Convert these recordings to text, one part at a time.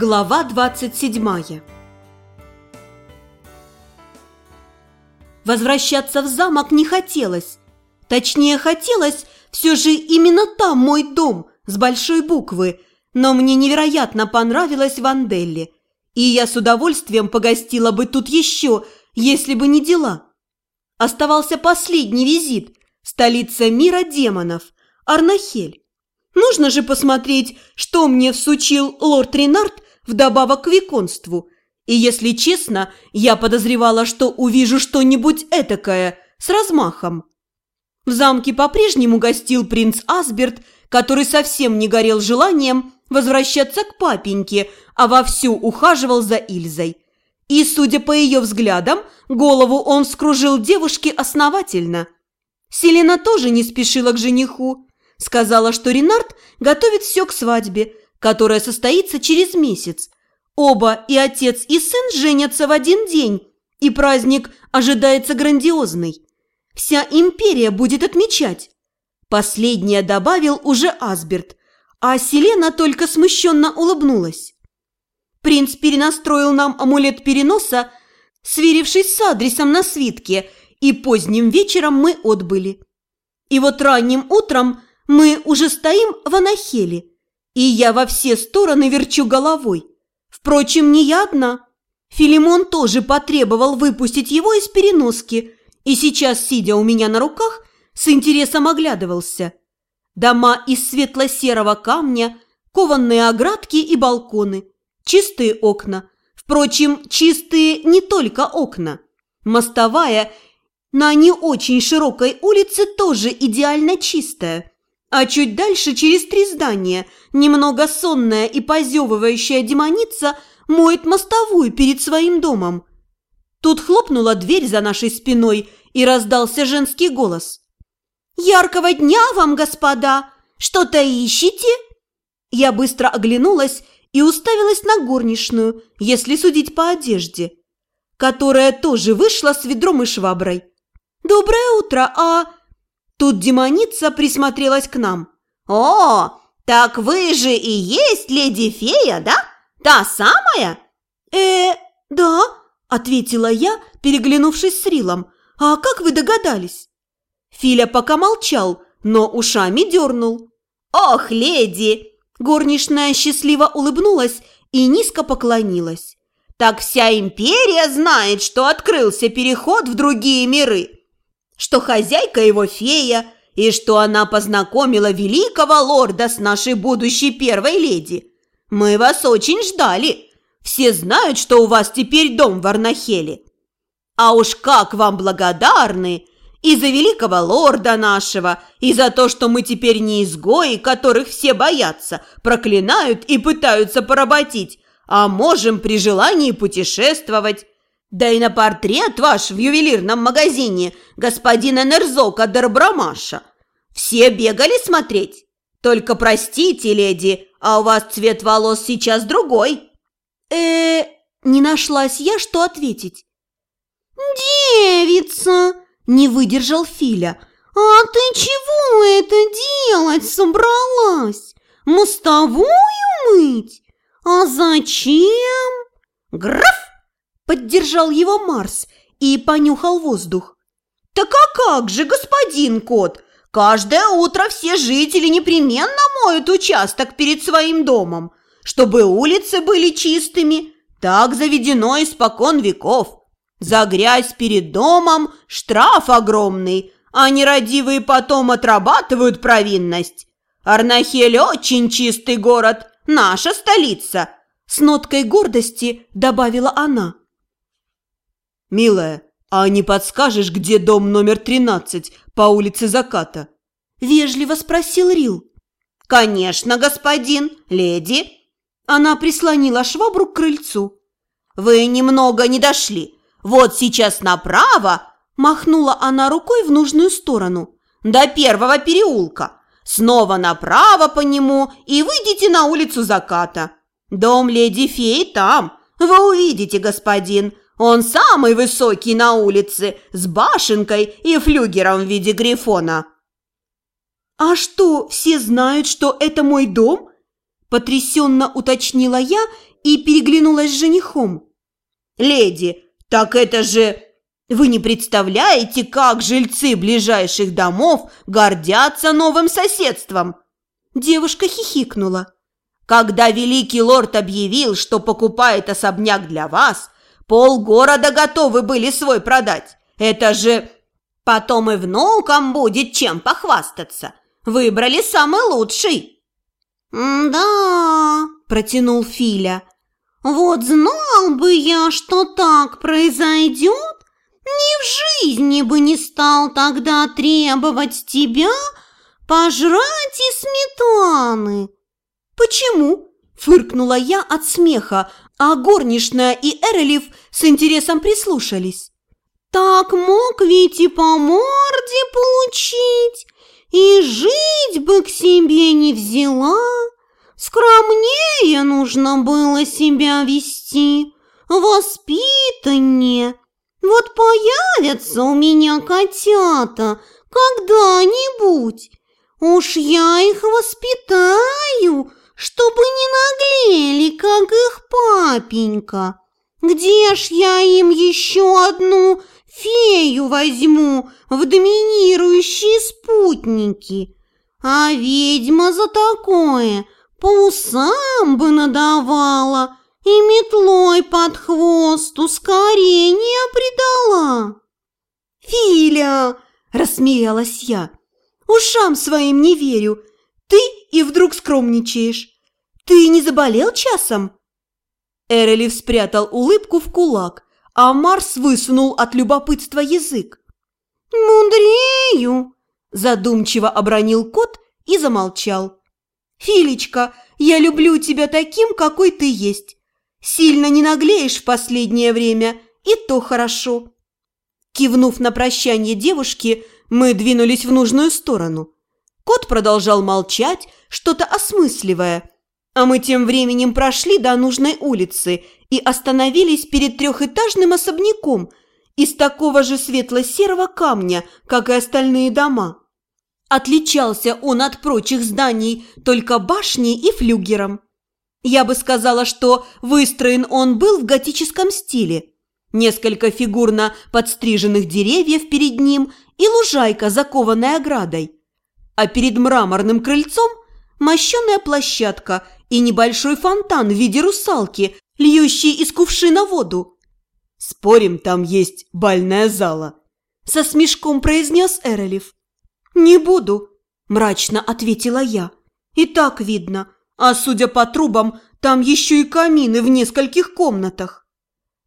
Глава 27 Возвращаться в замок не хотелось. Точнее, хотелось все же именно там мой дом с большой буквы, но мне невероятно понравилось в Анделле, и я с удовольствием погостила бы тут еще, если бы не дела. Оставался последний визит – столица мира демонов – Арнахель. Нужно же посмотреть, что мне всучил лорд Ренард вдобавок к виконству. И если честно, я подозревала, что увижу что-нибудь этакое с размахом. В замке по-прежнему гостил принц Асберт, который совсем не горел желанием возвращаться к папеньке, а вовсю ухаживал за Ильзой. И, судя по ее взглядам, голову он скружил девушке основательно. Селена тоже не спешила к жениху. Сказала, что Ренард готовит все к свадьбе, которая состоится через месяц. Оба, и отец, и сын, женятся в один день, и праздник ожидается грандиозный. Вся империя будет отмечать. Последнее добавил уже Асберт, а Селена только смущенно улыбнулась. Принц перенастроил нам амулет переноса, сверившись с адресом на свитке, и поздним вечером мы отбыли. И вот ранним утром мы уже стоим в Анахеле, и я во все стороны верчу головой. Впрочем, не я одна. Филимон тоже потребовал выпустить его из переноски, и сейчас, сидя у меня на руках, с интересом оглядывался. Дома из светло-серого камня, кованные оградки и балконы, чистые окна. Впрочем, чистые не только окна. Мостовая на не очень широкой улице тоже идеально чистая. А чуть дальше, через три здания, немного сонная и позевывающая демоница моет мостовую перед своим домом. Тут хлопнула дверь за нашей спиной, и раздался женский голос. «Яркого дня вам, господа! Что-то ищете?» Я быстро оглянулась и уставилась на горничную, если судить по одежде, которая тоже вышла с ведром и шваброй. «Доброе утро, а...» Тут демоница присмотрелась к нам. «О, так вы же и есть леди-фея, да? Та самая?» «Э, да», – ответила я, переглянувшись с Рилом. «А как вы догадались?» Филя пока молчал, но ушами дернул. «Ох, леди!» Горничная счастливо улыбнулась и низко поклонилась. «Так вся империя знает, что открылся переход в другие миры что хозяйка его фея и что она познакомила великого лорда с нашей будущей первой леди. Мы вас очень ждали. Все знают, что у вас теперь дом в Арнахеле. А уж как вам благодарны и за великого лорда нашего, и за то, что мы теперь не изгои, которых все боятся, проклинают и пытаются поработить, а можем при желании путешествовать, да и на портрет ваш в ювелирном магазине господина Нерзока Дербрамаша. Все бегали смотреть. Только простите, леди, а у вас цвет волос сейчас другой. э не нашлась я, что ответить. «Девица!» – не выдержал Филя. «А ты чего это делать собралась? Мостовую мыть? А зачем?» «Граф!» Поддержал его Марс и понюхал воздух. «Так а как же, господин кот? Каждое утро все жители непременно моют участок перед своим домом, чтобы улицы были чистыми. Так заведено испокон веков. За грязь перед домом штраф огромный, а нерадивые потом отрабатывают провинность. Арнахель очень чистый город, наша столица!» С ноткой гордости добавила она. «Милая, а не подскажешь, где дом номер 13 по улице Заката?» Вежливо спросил Рил. «Конечно, господин, леди!» Она прислонила швабру к крыльцу. «Вы немного не дошли. Вот сейчас направо!» Махнула она рукой в нужную сторону. «До первого переулка. Снова направо по нему и выйдите на улицу Заката. Дом леди Феи там. Вы увидите, господин. Он самый высокий на улице, с башенкой и флюгером в виде грифона». «А что, все знают, что это мой дом?» Потрясенно уточнила я и переглянулась с женихом. «Леди, так это же...» Вы не представляете, как жильцы ближайших домов гордятся новым соседством!» Девушка хихикнула. «Когда великий лорд объявил, что покупает особняк для вас, полгорода готовы были свой продать. Это же... Потом и внукам будет чем похвастаться. Выбрали самый лучший!» «Да», – протянул Филя. «Вот знал бы я, что так произойдет, ни в жизни бы не стал тогда требовать тебя пожрать и сметаны. Почему? Фыркнула я от смеха, а горничная и Эрелев с интересом прислушались. Так мог ведь и по морде получить, и жить бы к себе не взяла. Скромнее нужно было себя вести, воспитаннее, вот появятся у меня котята когда-нибудь. Уж я их воспитаю, чтобы не наглели, как их папенька. Где ж я им еще одну фею возьму в доминирующие спутники? А ведьма за такое по усам бы надавала – и метлой под хвост ускорение придала. «Филя!» – рассмеялась я. «Ушам своим не верю. Ты и вдруг скромничаешь. Ты не заболел часом?» Эрелев спрятал улыбку в кулак, а Марс высунул от любопытства язык. «Мудрею!» – задумчиво обронил кот и замолчал. «Филечка, я люблю тебя таким, какой ты есть. Сильно не наглеешь в последнее время, и то хорошо». Кивнув на прощание девушки, мы двинулись в нужную сторону. Кот продолжал молчать, что-то осмысливая, а мы тем временем прошли до нужной улицы и остановились перед трехэтажным особняком из такого же светло-серого камня, как и остальные дома. Отличался он от прочих зданий только башней и флюгером. Я бы сказала, что выстроен он был в готическом стиле. Несколько фигурно подстриженных деревьев перед ним и лужайка, закованная оградой. А перед мраморным крыльцом мощеная площадка и небольшой фонтан в виде русалки, льющий из кувшина воду. «Спорим, там есть бальная зала», – со смешком произнес Эрелев. «Не буду», – мрачно ответила я. «И так видно – а судя по трубам, там еще и камины в нескольких комнатах.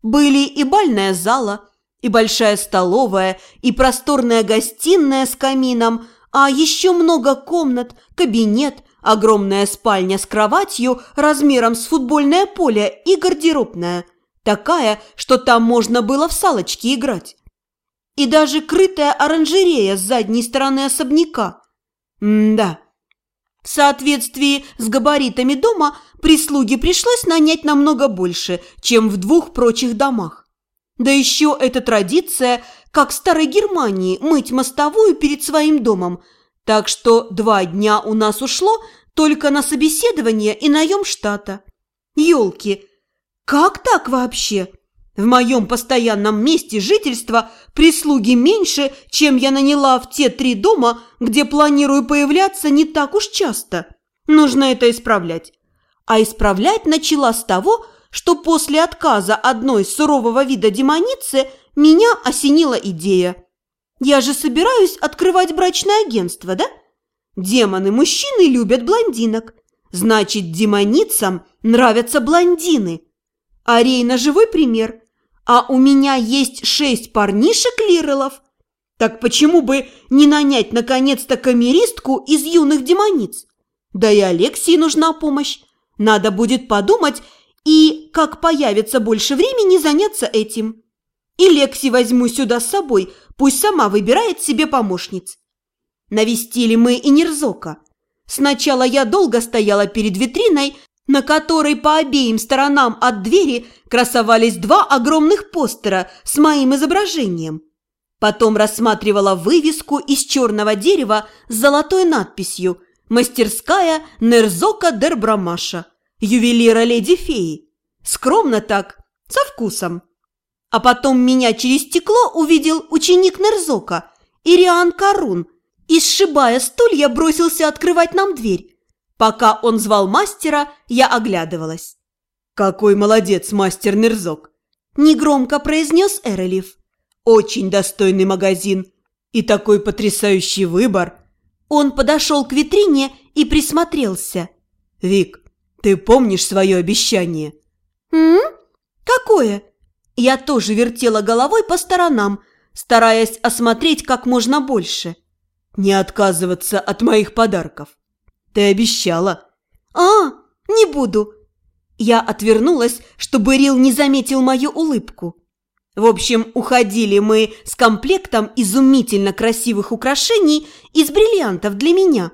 Были и бальная зала, и большая столовая, и просторная гостиная с камином, а еще много комнат, кабинет, огромная спальня с кроватью размером с футбольное поле и гардеробная, такая, что там можно было в салочки играть. И даже крытая оранжерея с задней стороны особняка. М-да, в соответствии с габаритами дома прислуги пришлось нанять намного больше, чем в двух прочих домах. Да еще эта традиция, как в старой Германии, мыть мостовую перед своим домом. Так что два дня у нас ушло только на собеседование и наем штата. Ёлки, как так вообще? В моем постоянном месте жительства прислуги меньше, чем я наняла в те три дома, где планирую появляться не так уж часто. Нужно это исправлять. А исправлять начала с того, что после отказа одной сурового вида демоницы меня осенила идея. Я же собираюсь открывать брачное агентство, да? Демоны-мужчины любят блондинок. Значит, демоницам нравятся блондины. Арейна – живой пример – а у меня есть шесть парнишек-лирелов. Так почему бы не нанять наконец-то камеристку из юных демониц? Да и Алексии нужна помощь. Надо будет подумать и, как появится больше времени, заняться этим. И Лекси возьму сюда с собой, пусть сама выбирает себе помощниц. Навестили мы и Нерзока. Сначала я долго стояла перед витриной, на которой по обеим сторонам от двери красовались два огромных постера с моим изображением. Потом рассматривала вывеску из черного дерева с золотой надписью Мастерская Нерзока Дербрамаша, ювелира леди-феи. Скромно так, со вкусом. А потом меня через стекло увидел ученик Нерзока, Ириан Карун, и, сшибая стулья, бросился открывать нам дверь. Пока он звал мастера, я оглядывалась. «Какой молодец мастер Нерзок!» – негромко произнес Эрелев. «Очень достойный магазин и такой потрясающий выбор!» Он подошел к витрине и присмотрелся. «Вик, ты помнишь свое обещание?» «М? Какое?» Я тоже вертела головой по сторонам, стараясь осмотреть как можно больше. «Не отказываться от моих подарков. Ты обещала». «А, не буду. Я отвернулась, чтобы Рил не заметил мою улыбку. В общем, уходили мы с комплектом изумительно красивых украшений из бриллиантов для меня.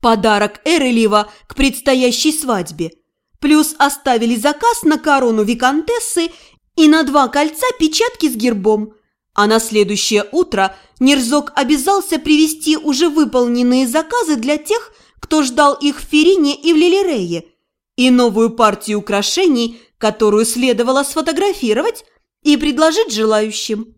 Подарок Эрелива к предстоящей свадьбе. Плюс оставили заказ на корону виконтессы и на два кольца печатки с гербом. А на следующее утро Нерзок обязался привезти уже выполненные заказы для тех, кто ждал их в Ферине и в Лилирее – и новую партию украшений, которую следовало сфотографировать и предложить желающим.